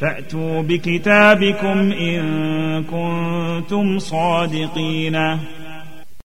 فأتوا بكتابكم إن كنتم صادقين.